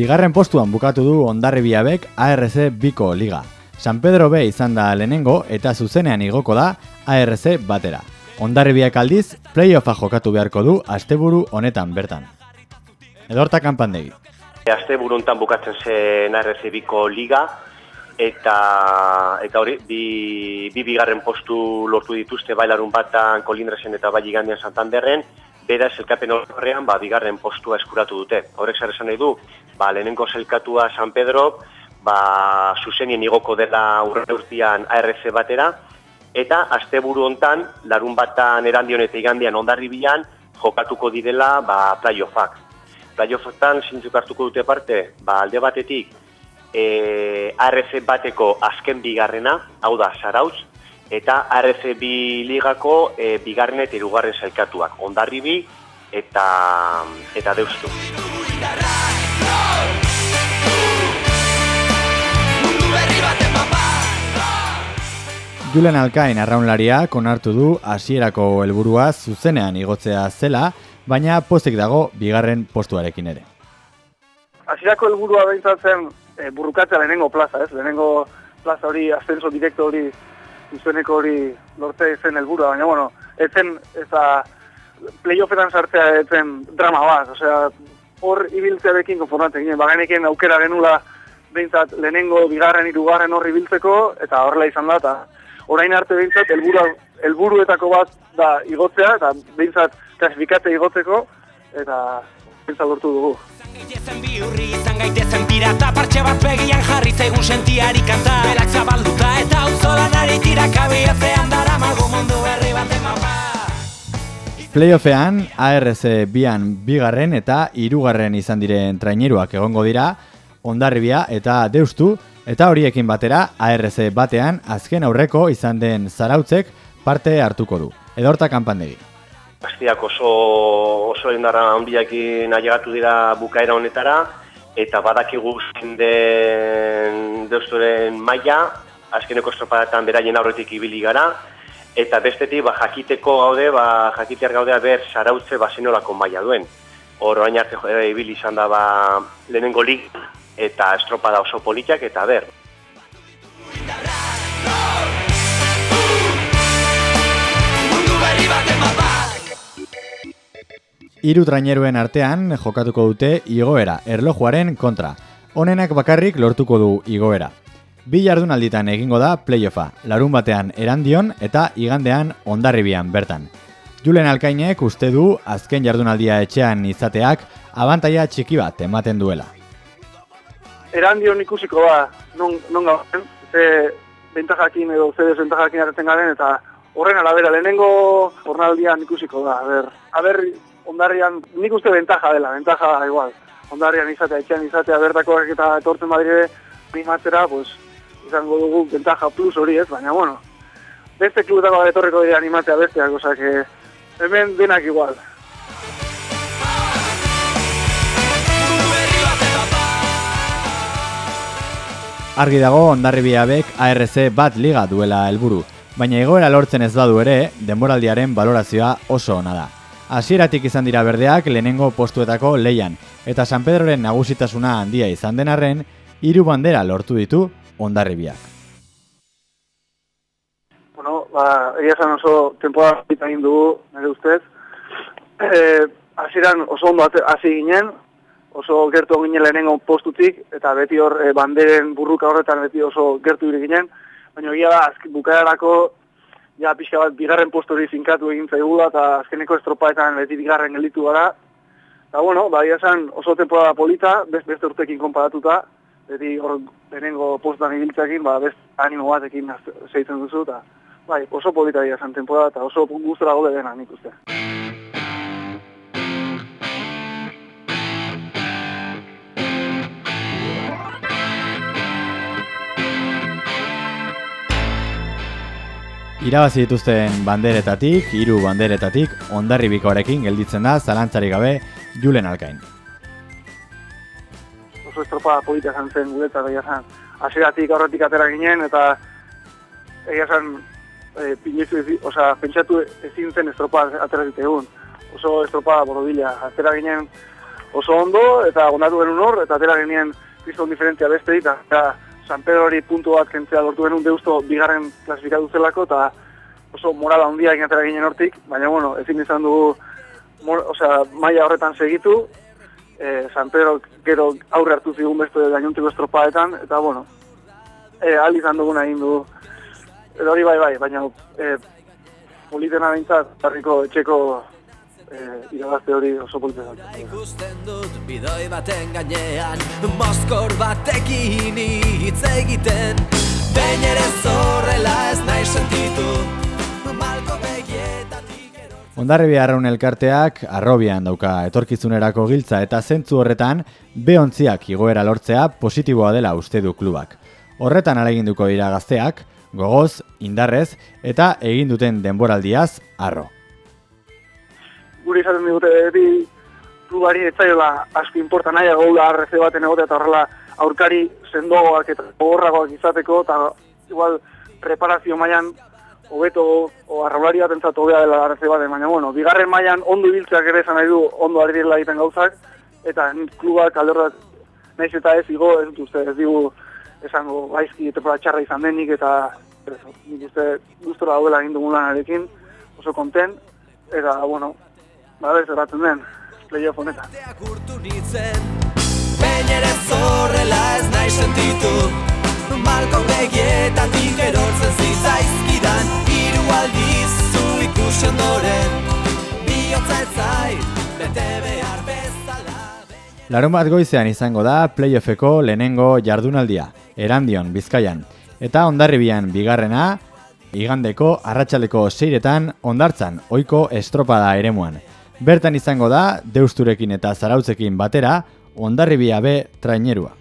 Bigarren postuan bukatu du Ondarribiabek ARC Biko Liga. San Pedro B izan da lehenengo eta zuzenean igoko da ARC batera. Ondarribiak aldiz, playoffa jokatu beharko du asteburu honetan bertan. Edorta kanpandegi. Asteburu honetan bukatzen zen ARC Biko Liga, eta eta hori bi, bi bigarren postu lortu dituzte bailarun batan Kolindresen eta bai igandean Santanderren beraz elkapen horrean ba, bigarren postua eskuratu dute. Horrek zer esan nahi du, ba, lehenengo zelkatua San Pedro, ba, zuzenien igoko dela urre urtean ARC batera, eta asteburu hontan larun batan erandion eta igandian ondarri bilan, jokatuko direla ba, playoffak. Playoffetan zintzuk hartuko dute parte, ba, alde batetik, e, ARC bateko azken bigarrena, hau da, Zarauz, eta ARC bi ligako e, bigarren eta irugarren zailkatuak, ondarri bi eta, eta deustu. Julen Alkain arraunlaria konartu du hasierako helburua zuzenean igotzea zela, baina pozik dago bigarren postuarekin ere. Hasierako helburua behintzatzen e, burrukatzea lehenengo plaza, ez? Lehenengo plaza hori, ascenso direkto hori, zuzeneko hori lortzea zen helburua, baina, bueno, etzen, eza, playoffetan sartzea etzen drama bat, osea, hor ibiltzearekin konformatzen ginen, bageneken aukera genula behintzat lehenengo, bigarren, irugarren horri ibiltzeko, eta horrela izan da, eta orain arte behintzat, elburu, elburuetako bat da igotzea, eta behintzat klasifikate igotzeko, eta behintzat lortu dugu. Gaitezen biurri izan gaitezen pirata Partxe bat begian jarri zegun sentiari kanta Belak zabalduta eta auzolan ari tirakabi Ezean dara mago mundu berri bat emapa Playoffean ARC bian bigarren eta hirugarren izan diren traineruak egongo dira Ondarribia eta Deustu eta horiekin batera ARC batean azken aurreko izan den zarautzek parte hartuko du. Edorta kanpandegi. Bastiak oso, oso indarra handiakin ailegatu dira bukaera honetara, eta badakigu zein den deusturen maila, azkeneko estropadatan beraien aurretik ibili gara, eta bestetik ba, jakiteko gaude, ba, jakitear gaudea ber sarautze basenolako maila duen. Hor orain arte ibili izan da ba, lehenengo lig eta estropada oso politiak eta ber. Hiru traineruen artean jokatuko dute igoera erlojuaren kontra. Honenak bakarrik lortuko du igoera. Bi jardunalditan egingo da playoffa, larun batean erandion eta igandean ondarribian bertan. Julen Alkainek uste du azken jardunaldia etxean izateak abantaia txiki bat ematen duela. Erandion ikusiko da, non, non gauden, ze bentajakin edo ze desbentajakin arretzen garen, eta horren arabera lehenengo jornaldian ikusiko da. Aber, aber ondarrian nik uste bentaja dela, bentaja igual. Ondarrian izatea, etxean izatea, bertakoak eta etortzen badire primatzera, pues, izango dugu bentaja plus hori ez, baina bueno, beste klubetako etorriko dira animatzea besteak, osea, que hemen denak igual. Argi dago Ondarribiabek ARC bat liga duela helburu, baina egoera lortzen ez badu ere, denboraldiaren balorazioa oso ona da. Hasieratik izan dira berdeak lehenengo postuetako leian, eta San Pedroren nagusitasuna handia izan den arren, hiru bandera lortu ditu Ondarribiak. Bueno, ba, egia esan oso bita egin dugu, nire ustez. E, hasieran oso ondo hasi ginen, oso gertu ginen lehenengo postutik, eta beti hor e, banderen burruka horretan beti oso gertu ginen, baina egia da, azk, bukaerarako ja pixka bat bigarren postu hori finkatu egin zaigula, eta azkeneko estropaetan beti bigarren gelditu gara. Eta bueno, ba, egia esan oso temporada polita, best, beste urtekin konparatuta, beti hor lehenengo postutan ibiltzeakin, ba, best animo batekin zeitzen duzu, eta bai, oso polita egia esan temporada, eta oso gustora gaude dena nik uste. Irabazi dituzten banderetatik, hiru banderetatik, ondarribikoarekin gelditzen da zalantzarik gabe Julen Alkain. oso estropada polita izan zen guretzat egia esan. Hasieratik aurretik atera ginen eta egia esan e, pinezu ezi, osea, pentsatu ezin zen estropada atera zite egun. Oso estropada borobila. Atera ginen oso ondo, eta ondatu genuen hor, eta atera genien pizton diferentzia beste eta San Pedro hori puntu bat kentzea lortu genuen deusto bigarren klasifikatu zelako, eta oso morala handia egin ginen hortik, baina bueno, ezin izan dugu osea, maila horretan segitu, e, San Pedro gero aurre hartu zigun beste gainontiko estropaetan, eta bueno, e, ahal izan duguna egin du, edo hori bai bai, baina e, politena bintzat, barriko etxeko e, irabazte hori oso politena. Ikusten dut bidoi baten gainean Moskor batekin hitz egiten Behin ere zorrela ez nahi sentitu Malko begietatik ero Ondarribi Arraun elkarteak arrobian dauka etorkizunerako giltza eta zentzu horretan behontziak igoera lortzea positiboa dela uste du klubak. Horretan aleginduko dira gazteak, gogoz, indarrez eta egin duten denboraldiaz arro. Guri izaten digute beti klubari etzaiola asko importa nahi gaula RC baten egotea eta horrela aurkari sendoagoak eta gogorragoak izateko eta igual preparazio mailan hobeto o arraulari bat entzat hobea dela RC baten, baina bueno, bigarren mailan ondo ibiltzeak ere esan nahi du ondo ari direla egiten gauzak eta klubak aldorrak naiz eta ez igo ez dut ez digu esango gaizki temporada txarra izan denik eta eso, nik uste gustora daudela egin dugun lanarekin, oso konten, eta, bueno, bada ez erraten den, playoff honetan. Behin ere zorrela ez nahi sentitu Malko begietatik erortzen zitzaizkidan Hiru aldiz zu ikusi ondoren Bihotza ez zait bete behar bezala Larun bat goizean izango da playoffeko lehenengo jardunaldia, erandion, bizkaian. Eta ondarribian bigarrena, igandeko arratsaleko seiretan ondartzan, oiko estropada eremuan. Bertan izango da, deusturekin eta zarautzekin batera, ondarribia be trainerua.